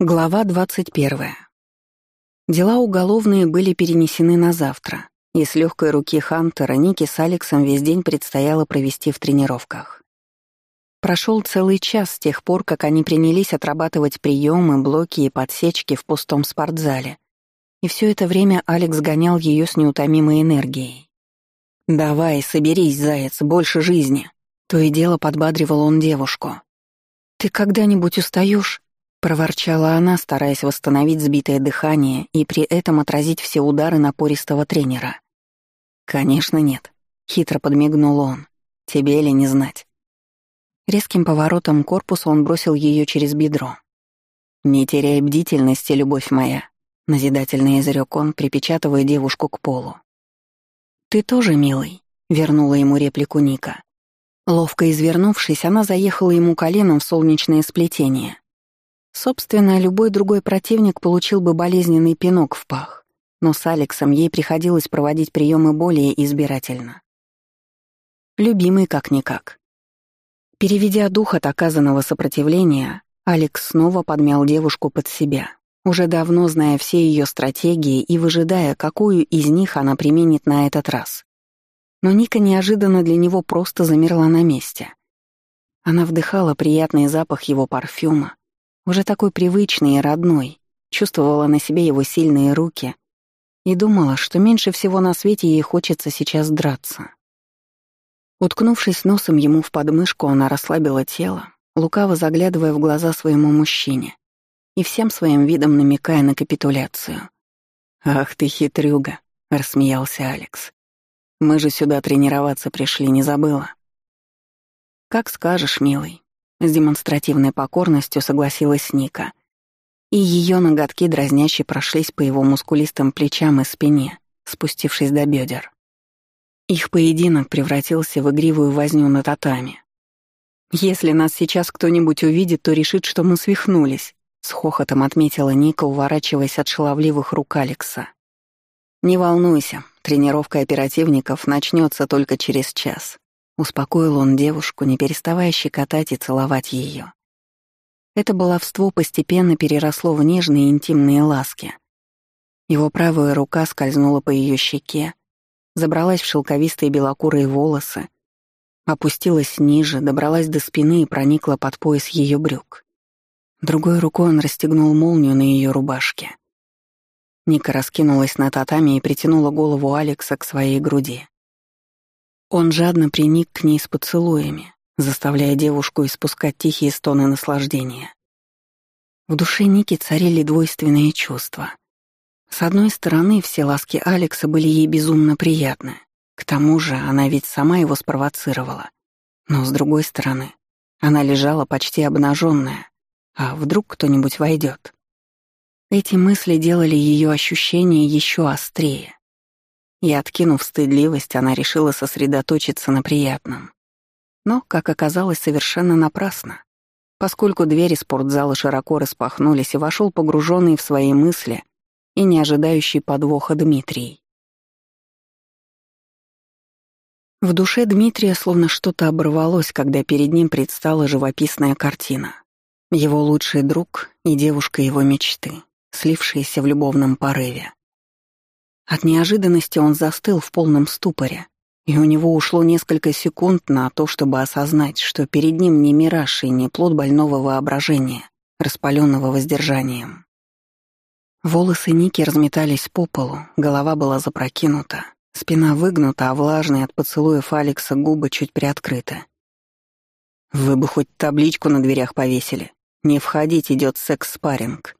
Глава 21. Дела уголовные были перенесены на завтра, и с легкой руки Хантера Ники с Алексом весь день предстояло провести в тренировках. Прошел целый час с тех пор, как они принялись отрабатывать приемы, блоки и подсечки в пустом спортзале. И все это время Алекс гонял ее с неутомимой энергией. «Давай, соберись, заяц, больше жизни!» То и дело подбадривал он девушку. «Ты когда-нибудь устаешь? Проворчала она, стараясь восстановить сбитое дыхание и при этом отразить все удары напористого тренера. «Конечно нет», — хитро подмигнул он. «Тебе ли не знать?» Резким поворотом корпуса он бросил ее через бедро. «Не теряй бдительности, любовь моя», — назидательно изрек он, припечатывая девушку к полу. «Ты тоже, милый», — вернула ему реплику Ника. Ловко извернувшись, она заехала ему коленом в солнечное сплетение, Собственно, любой другой противник получил бы болезненный пинок в пах, но с Алексом ей приходилось проводить приемы более избирательно. Любимый как-никак. Переведя дух от оказанного сопротивления, Алекс снова подмял девушку под себя, уже давно зная все ее стратегии и выжидая, какую из них она применит на этот раз. Но Ника неожиданно для него просто замерла на месте. Она вдыхала приятный запах его парфюма, уже такой привычный и родной, чувствовала на себе его сильные руки и думала, что меньше всего на свете ей хочется сейчас драться. Уткнувшись носом ему в подмышку, она расслабила тело, лукаво заглядывая в глаза своему мужчине и всем своим видом намекая на капитуляцию. «Ах ты хитрюга», — рассмеялся Алекс. «Мы же сюда тренироваться пришли, не забыла?» «Как скажешь, милый», с демонстративной покорностью согласилась Ника. И ее ноготки дразняще прошлись по его мускулистым плечам и спине, спустившись до бедер. Их поединок превратился в игривую возню на татами. «Если нас сейчас кто-нибудь увидит, то решит, что мы свихнулись», — с хохотом отметила Ника, уворачиваясь от шаловливых рук Алекса. «Не волнуйся, тренировка оперативников начнется только через час. Успокоил он девушку, не переставая щекотать и целовать ее. Это баловство постепенно переросло в нежные интимные ласки. Его правая рука скользнула по ее щеке, забралась в шелковистые белокурые волосы, опустилась ниже, добралась до спины и проникла под пояс ее брюк. Другой рукой он расстегнул молнию на ее рубашке. Ника раскинулась на татами и притянула голову Алекса к своей груди. Он жадно приник к ней с поцелуями, заставляя девушку испускать тихие стоны наслаждения. В душе Ники царили двойственные чувства. С одной стороны, все ласки Алекса были ей безумно приятны. К тому же она ведь сама его спровоцировала. Но с другой стороны, она лежала почти обнаженная, а вдруг кто-нибудь войдет. Эти мысли делали ее ощущения еще острее. И, откинув стыдливость, она решила сосредоточиться на приятном. Но, как оказалось, совершенно напрасно, поскольку двери спортзала широко распахнулись и вошел погруженный в свои мысли и не ожидающий подвоха Дмитрий. В душе Дмитрия словно что-то оборвалось, когда перед ним предстала живописная картина. Его лучший друг и девушка его мечты, слившиеся в любовном порыве. От неожиданности он застыл в полном ступоре, и у него ушло несколько секунд на то, чтобы осознать, что перед ним не мираж и не плод больного воображения, распаленного воздержанием. Волосы Ники разметались по полу, голова была запрокинута, спина выгнута, а влажные от поцелуев Алекса губы чуть приоткрыты. «Вы бы хоть табличку на дверях повесили. Не входить идет секс-спарринг»,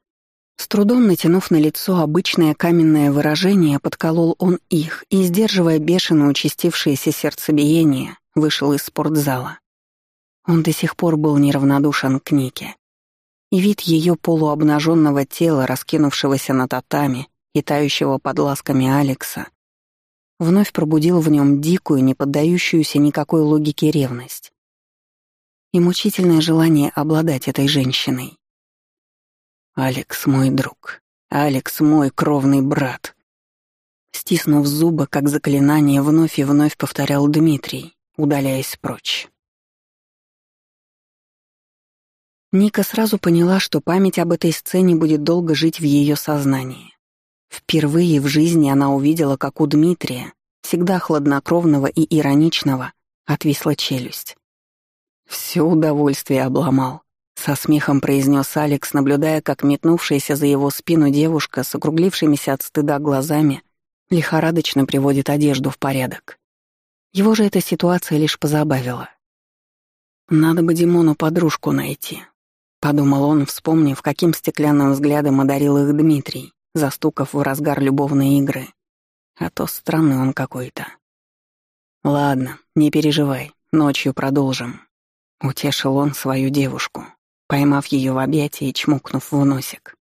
с трудом натянув на лицо обычное каменное выражение, подколол он их и, сдерживая бешено участившееся сердцебиение, вышел из спортзала. Он до сих пор был неравнодушен к Нике. И вид ее полуобнаженного тела, раскинувшегося на татами и тающего под ласками Алекса, вновь пробудил в нем дикую, не поддающуюся никакой логике ревность и мучительное желание обладать этой женщиной. Алекс мой друг. Алекс мой кровный брат. Стиснув зубы, как заклинание, вновь и вновь повторял Дмитрий, удаляясь прочь. Ника сразу поняла, что память об этой сцене будет долго жить в ее сознании. Впервые в жизни она увидела, как у Дмитрия, всегда хладнокровного и ироничного, отвисла челюсть. «Все удовольствие обломал», — со смехом произнес Алекс, наблюдая, как метнувшаяся за его спину девушка с округлившимися от стыда глазами лихорадочно приводит одежду в порядок. Его же эта ситуация лишь позабавила. «Надо бы Димону подружку найти», — подумал он, вспомнив, каким стеклянным взглядом одарил их Дмитрий, застукав в разгар любовной игры. А то странный он какой-то. «Ладно, не переживай, ночью продолжим», — утешил он свою девушку, поймав ее в объятия и чмокнув в носик.